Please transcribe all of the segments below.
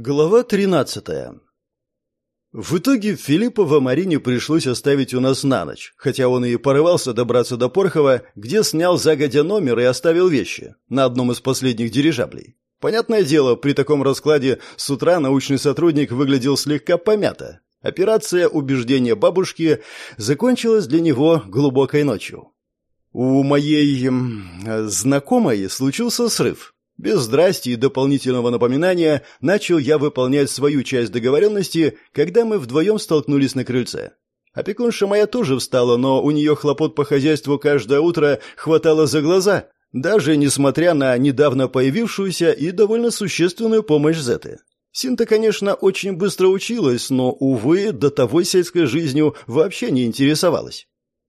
Глава 13. В итоге Филиппова Марине пришлось оставить у нас на ночь, хотя он и порывался добраться до Порхова, где снял загодя номер и оставил вещи на одном из последних дирижаблей. Понятное дело, при таком раскладе с утра научный сотрудник выглядел слегка помято. Операция убеждения бабушки закончилась для него глубокой ночью. У моей знакомой случился срыв. Без здрасти и дополнительного напоминания начал я выполнять свою часть договоренности, когда мы вдвоем столкнулись на крыльце. Опекунша моя тоже встала, но у нее хлопот по хозяйству каждое утро хватало за глаза, даже несмотря на недавно появившуюся и довольно существенную помощь Зеты. Синта, конечно, очень быстро училась, но, увы, до того сельской жизнью вообще не интересовалась.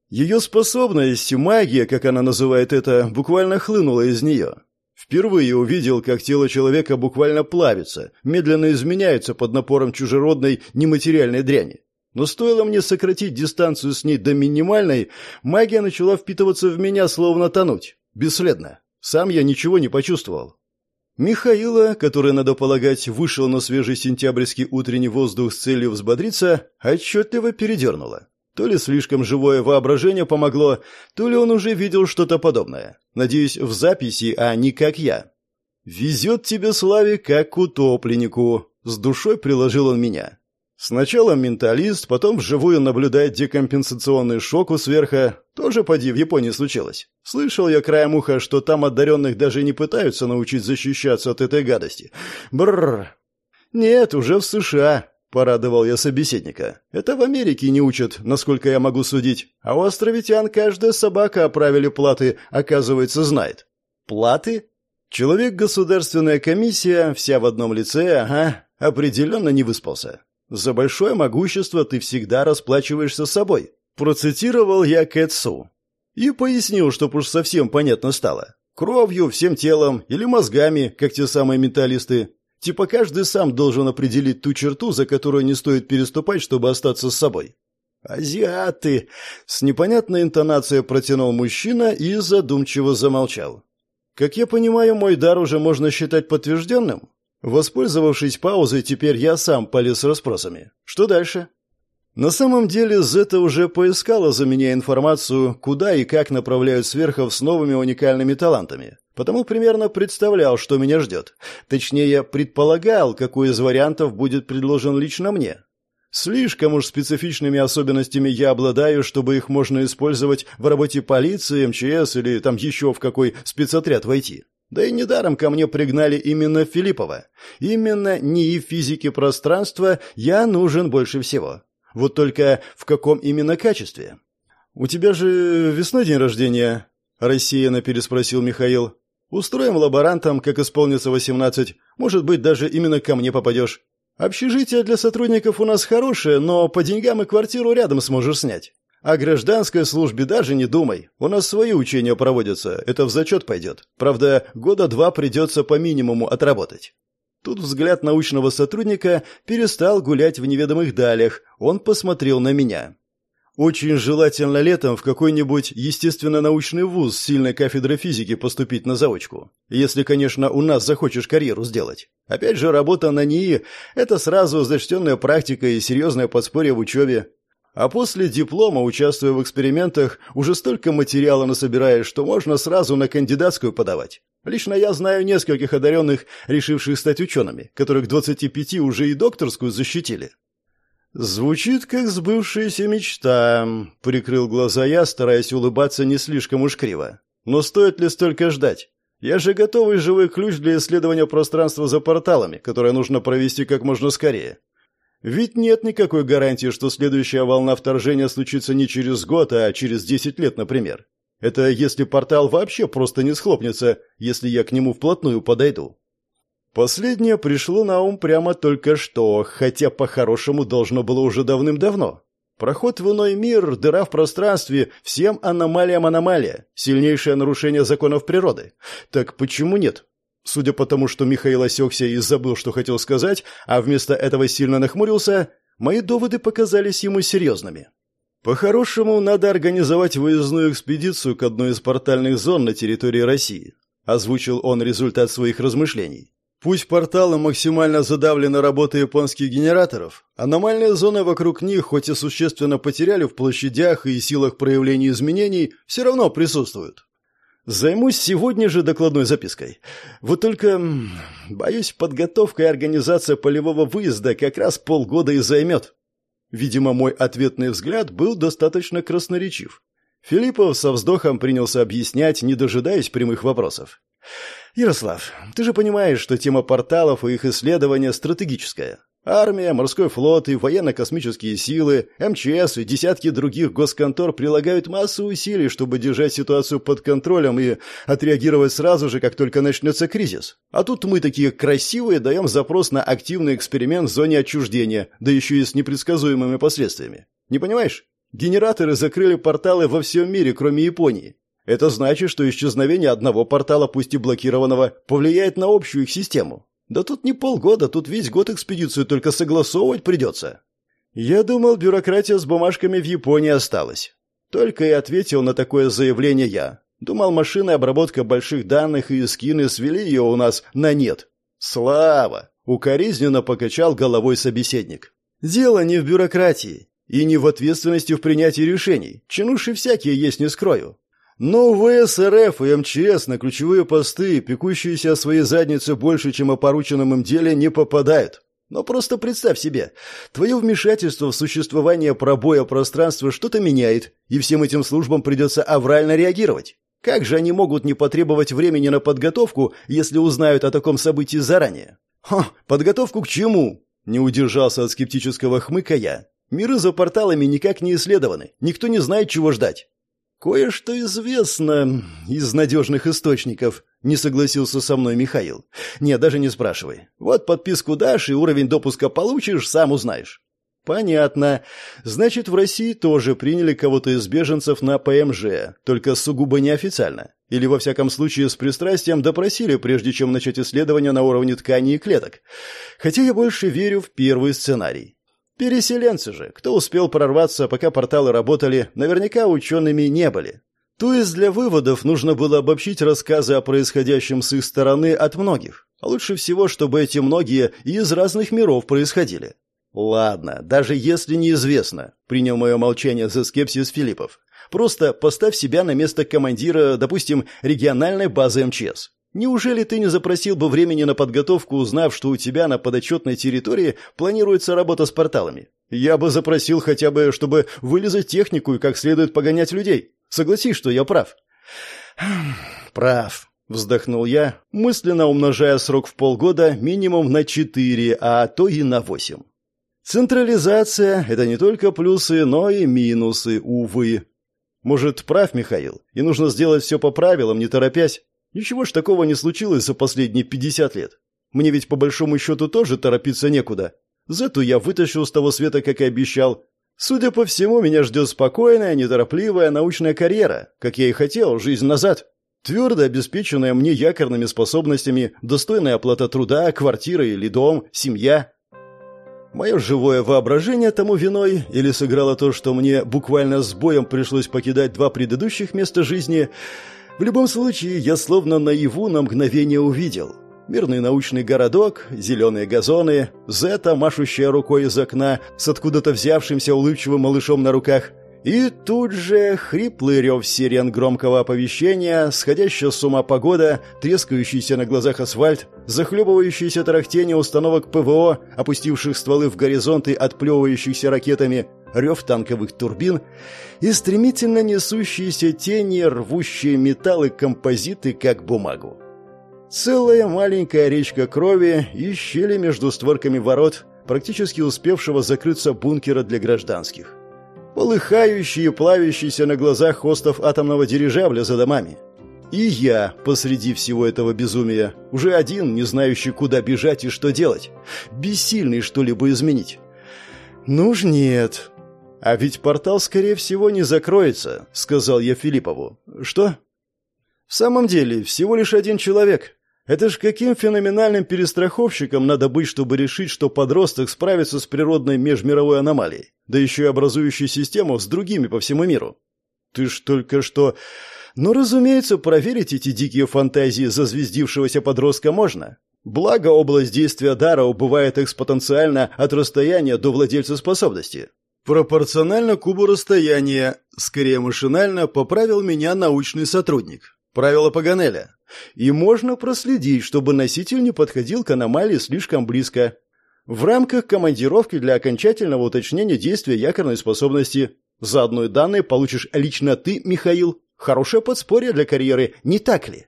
Ее способность, магия, как она называет это, буквально хлынула из нее. Впервые увидел, как тело человека буквально плавится, медленно изменяется под напором чужеродной нематериальной дряни. Но стоило мне сократить дистанцию с ней до минимальной, магия начала впитываться в меня, словно тонуть. Бесследно. Сам я ничего не почувствовал. Михаила, который, надо полагать, вышел на свежий сентябрьский утренний воздух с целью взбодриться, отчетливо передернуло. То ли слишком живое воображение помогло, то ли он уже видел что-то подобное. Надеюсь, в записи, а не как я. «Везет тебе, Славик, как утопленнику», — с душой приложил он меня. Сначала менталист, потом вживую наблюдает декомпенсационный шок у сверха. Тоже поди в Японии случилось. Слышал я краем уха, что там одаренных даже не пытаются научить защищаться от этой гадости. Бррр. Нет, уже в США. Порадовал я собеседника. Это в Америке не учат, насколько я могу судить. А у островитян каждая собака о правиле платы, оказывается, знает. Платы? Человек-государственная комиссия, вся в одном лице, ага, определенно не выспался. За большое могущество ты всегда расплачиваешься собой. Процитировал я Кэтсу. И пояснил, чтоб уж совсем понятно стало. Кровью, всем телом или мозгами, как те самые менталисты. Типа каждый сам должен определить ту черту, за которую не стоит переступать, чтобы остаться с собой. «Азиаты!» — с непонятной интонацией протянул мужчина и задумчиво замолчал. «Как я понимаю, мой дар уже можно считать подтвержденным?» Воспользовавшись паузой, теперь я сам полез расспросами. «Что дальше?» На самом деле, Зета уже поискала за меня информацию, куда и как направляют сверхов с новыми уникальными талантами. Потому примерно представлял, что меня ждет. Точнее, предполагал, какой из вариантов будет предложен лично мне. Слишком уж специфичными особенностями я обладаю, чтобы их можно использовать в работе полиции, МЧС или там еще в какой спецотряд войти. Да и недаром ко мне пригнали именно Филиппова. Именно НИИ физики пространства я нужен больше всего. Вот только в каком именно качестве? «У тебя же весной день рождения?» – рассеянно переспросил Михаил. «Устроим лаборантом, как исполнится восемнадцать. Может быть, даже именно ко мне попадешь. Общежитие для сотрудников у нас хорошее, но по деньгам и квартиру рядом сможешь снять. О гражданской службе даже не думай. У нас свои учения проводятся, это в зачет пойдет. Правда, года два придется по минимуму отработать». Тут взгляд научного сотрудника перестал гулять в неведомых далях. Он посмотрел на меня. Очень желательно летом в какой-нибудь естественно-научный вуз с сильной кафедрой физики поступить на заочку. Если, конечно, у нас захочешь карьеру сделать. Опять же, работа на НИИ – это сразу зачтенная практика и серьезное подспорье в учебе. А после диплома, участвуя в экспериментах, уже столько материала насобираешь, что можно сразу на кандидатскую подавать. Лично я знаю нескольких одаренных, решивших стать учеными, которых к 25 уже и докторскую защитили. «Звучит, как сбывшаяся мечта», — прикрыл глаза я, стараясь улыбаться не слишком уж криво. «Но стоит ли столько ждать? Я же готовый живой ключ для исследования пространства за порталами, которое нужно провести как можно скорее. Ведь нет никакой гарантии, что следующая волна вторжения случится не через год, а через 10 лет, например. Это если портал вообще просто не схлопнется, если я к нему вплотную подойду. Последнее пришло на ум прямо только что, хотя по-хорошему должно было уже давным-давно. Проход в иной мир, дыра в пространстве, всем аномалиям аномалия, сильнейшее нарушение законов природы. Так почему нет? Судя по тому, что Михаил осекся и забыл, что хотел сказать, а вместо этого сильно нахмурился, мои доводы показались ему серьезными. По-хорошему, надо организовать выездную экспедицию к одной из портальных зон на территории России. Озвучил он результат своих размышлений. Пусть порталы максимально задавлены работой японских генераторов, аномальные зоны вокруг них, хоть и существенно потеряли в площадях и силах проявления изменений, все равно присутствуют. Займусь сегодня же докладной запиской. Вот только, боюсь, подготовка и организация полевого выезда как раз полгода и займет. Видимо, мой ответный взгляд был достаточно красноречив. Филиппов со вздохом принялся объяснять, не дожидаясь прямых вопросов. «Ярослав, ты же понимаешь, что тема порталов и их исследования стратегическая. Армия, морской флот и военно-космические силы, МЧС и десятки других госконтор прилагают массу усилий, чтобы держать ситуацию под контролем и отреагировать сразу же, как только начнется кризис. А тут мы такие красивые даем запрос на активный эксперимент в зоне отчуждения, да еще и с непредсказуемыми последствиями. Не понимаешь? Генераторы закрыли порталы во всем мире, кроме Японии. Это значит, что исчезновение одного портала, пусть и блокированного, повлияет на общую их систему. Да тут не полгода, тут весь год экспедицию только согласовывать придется. Я думал, бюрократия с бумажками в Японии осталась. Только и ответил на такое заявление я. Думал, машины обработка больших данных и скины свели ее у нас на нет. Слава! Укоризненно покачал головой собеседник. Дело не в бюрократии и не в ответственности в принятии решений. Чинуши всякие есть, не скрою. Но ВСРФ и МЧС на ключевые посты, пекущиеся о своей заднице больше, чем о порученном им деле, не попадают. Но просто представь себе, твое вмешательство в существование пробоя пространства что-то меняет, и всем этим службам придется аврально реагировать. Как же они могут не потребовать времени на подготовку, если узнают о таком событии заранее? Ха, подготовку к чему? Не удержался от скептического хмыка я. Миры за порталами никак не исследованы, никто не знает, чего ждать. «Кое-что известно из надежных источников», — не согласился со мной Михаил. «Нет, даже не спрашивай. Вот подписку дашь и уровень допуска получишь, сам узнаешь». «Понятно. Значит, в России тоже приняли кого-то из беженцев на ПМЖ, только сугубо неофициально. Или, во всяком случае, с пристрастием допросили, прежде чем начать исследование на уровне тканей и клеток. Хотя я больше верю в первый сценарий. Переселенцы же, кто успел прорваться, пока порталы работали, наверняка учеными не были. То есть для выводов нужно было обобщить рассказы о происходящем с их стороны от многих. А лучше всего, чтобы эти многие из разных миров происходили. Ладно, даже если неизвестно, принял мое молчание за скепсис Филиппов. Просто поставь себя на место командира, допустим, региональной базы МЧС. Неужели ты не запросил бы времени на подготовку, узнав, что у тебя на подотчетной территории планируется работа с порталами? Я бы запросил хотя бы, чтобы вылезать технику и как следует погонять людей. Согласись, что я прав. Прав, вздохнул я, мысленно умножая срок в полгода минимум на четыре, а то и на восемь. Централизация – это не только плюсы, но и минусы, увы. Может, прав Михаил, и нужно сделать все по правилам, не торопясь? Ничего ж такого не случилось за последние 50 лет. Мне ведь по большому счету тоже торопиться некуда. Зету я вытащил с того света, как и обещал. Судя по всему, меня ждет спокойная, неторопливая научная карьера, как я и хотел, жизнь назад. Твердо обеспеченная мне якорными способностями, достойная оплата труда, квартира или дом, семья. Мое живое воображение тому виной или сыграло то, что мне буквально с боем пришлось покидать два предыдущих места жизни – в любом случае, я словно наяву на мгновение увидел. Мирный научный городок, зеленые газоны, Зета, машущая рукой из окна, с откуда-то взявшимся улыбчивым малышом на руках, и тут же хриплый рев сирен громкого оповещения, сходящая с ума погода, трескающийся на глазах асфальт, захлебывающиеся тарахтение установок ПВО, опустивших стволы в горизонт и отплевывающихся ракетами, рев танковых турбин и стремительно несущиеся тени, рвущие металлы композиты, как бумагу. Целая маленькая речка крови и щели между створками ворот, практически успевшего закрыться бункера для гражданских. Полыхающий и плавящийся на глазах остов атомного дирижабля за домами. И я посреди всего этого безумия, уже один, не знающий, куда бежать и что делать, бессильный что-либо изменить. Ну ж нет, «А ведь портал, скорее всего, не закроется», — сказал я Филиппову. «Что?» «В самом деле, всего лишь один человек. Это ж каким феноменальным перестраховщиком надо быть, чтобы решить, что подросток справится с природной межмировой аномалией, да еще и образующей систему с другими по всему миру. Ты ж только что... Ну, разумеется, проверить эти дикие фантазии зазвездившегося подростка можно. Благо, область действия дара убывает экспоненциально от расстояния до владельца способности. Пропорционально кубу расстояния, скорее машинально, поправил меня научный сотрудник. Правило Паганеля. И можно проследить, чтобы носитель не подходил к аномалии слишком близко. В рамках командировки для окончательного уточнения действия якорной способности. Заодно и данные получишь лично ты, Михаил. Хорошее подспорье для карьеры, не так ли?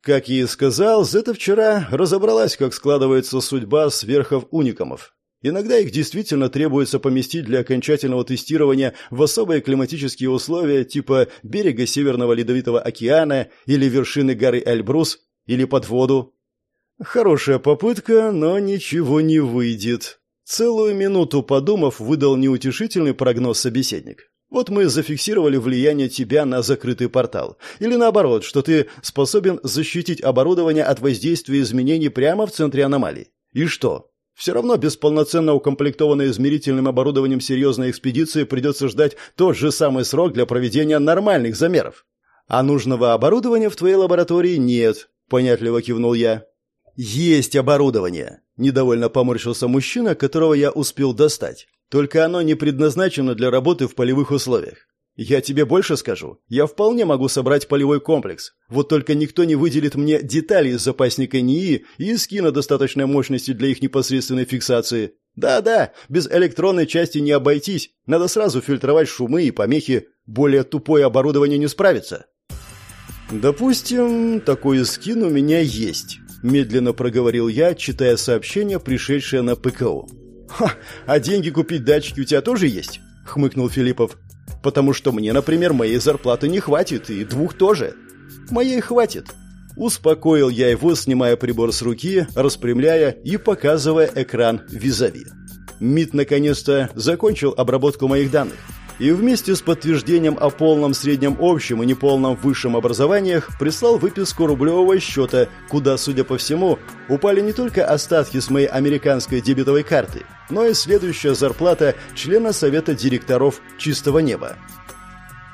Как я и сказал, Зета вчера разобралась, как складывается судьба сверхов уникамов. Иногда их действительно требуется поместить для окончательного тестирования в особые климатические условия типа берега Северного Ледовитого океана или вершины горы Эльбрус или под воду. Хорошая попытка, но ничего не выйдет. Целую минуту подумав, выдал неутешительный прогноз собеседник. Вот мы зафиксировали влияние тебя на закрытый портал. Или наоборот, что ты способен защитить оборудование от воздействия изменений прямо в центре аномалии. И что? Все равно без полноценно укомплектованной измерительным оборудованием серьезной экспедиции придется ждать тот же самый срок для проведения нормальных замеров. А нужного оборудования в твоей лаборатории нет, понятливо кивнул я. Есть оборудование, недовольно поморщился мужчина, которого я успел достать. Только оно не предназначено для работы в полевых условиях. Я тебе больше скажу. Я вполне могу собрать полевой комплекс. Вот только никто не выделит мне детали из запасника НИИ и скина достаточной мощности для их непосредственной фиксации. Да-да, без электронной части не обойтись. Надо сразу фильтровать шумы и помехи. Более тупое оборудование не справится. Допустим, такой скин у меня есть, медленно проговорил я, читая сообщение, пришедшее на ПКО. «Ха, а деньги купить датчики у тебя тоже есть?» — хмыкнул Филиппов. «Потому что мне, например, моей зарплаты не хватит, и двух тоже». «Моей хватит». Успокоил я его, снимая прибор с руки, распрямляя и показывая экран визави. МИД наконец-то закончил обработку моих данных и вместе с подтверждением о полном среднем общем и неполном высшем образованиях прислал выписку рублевого счета, куда, судя по всему, упали не только остатки с моей американской дебетовой карты, но и следующая зарплата члена совета директоров «Чистого неба».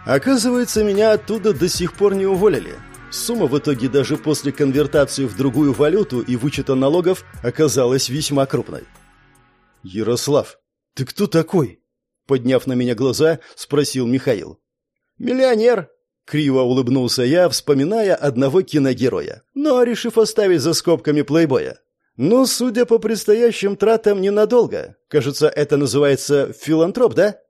Оказывается, меня оттуда до сих пор не уволили. Сумма в итоге даже после конвертации в другую валюту и вычета налогов оказалась весьма крупной. «Ярослав, ты кто такой?» Подняв на меня глаза, спросил Михаил. «Миллионер!» — криво улыбнулся я, вспоминая одного киногероя, но решив оставить за скобками плейбоя. «Но, судя по предстоящим тратам, ненадолго. Кажется, это называется филантроп, да?»